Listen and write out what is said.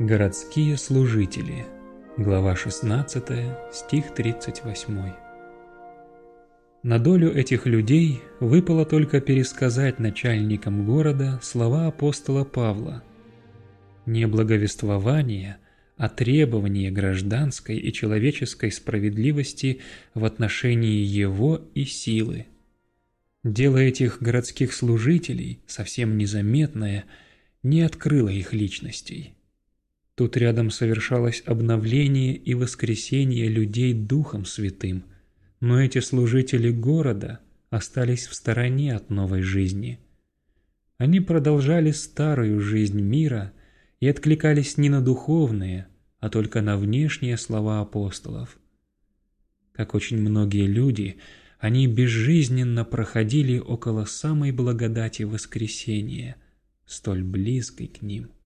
Городские служители. Глава 16, стих 38. На долю этих людей выпало только пересказать начальникам города слова апостола Павла. Не благовествование, а требование гражданской и человеческой справедливости в отношении его и силы. Дело этих городских служителей, совсем незаметное, не открыло их личностей. Тут рядом совершалось обновление и воскресение людей Духом Святым, но эти служители города остались в стороне от новой жизни. Они продолжали старую жизнь мира и откликались не на духовные, а только на внешние слова апостолов. Как очень многие люди, они безжизненно проходили около самой благодати воскресения, столь близкой к ним –